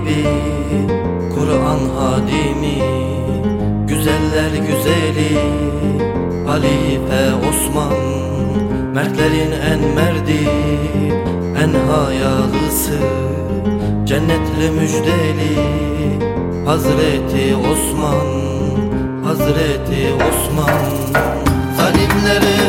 gibi Kur'an hadimi Güzeller güzeli Halife Osman Mertlerin en merdi En hayalısı Cennetle müjdeli Hazreti Osman Hazreti Osman. Zalimlere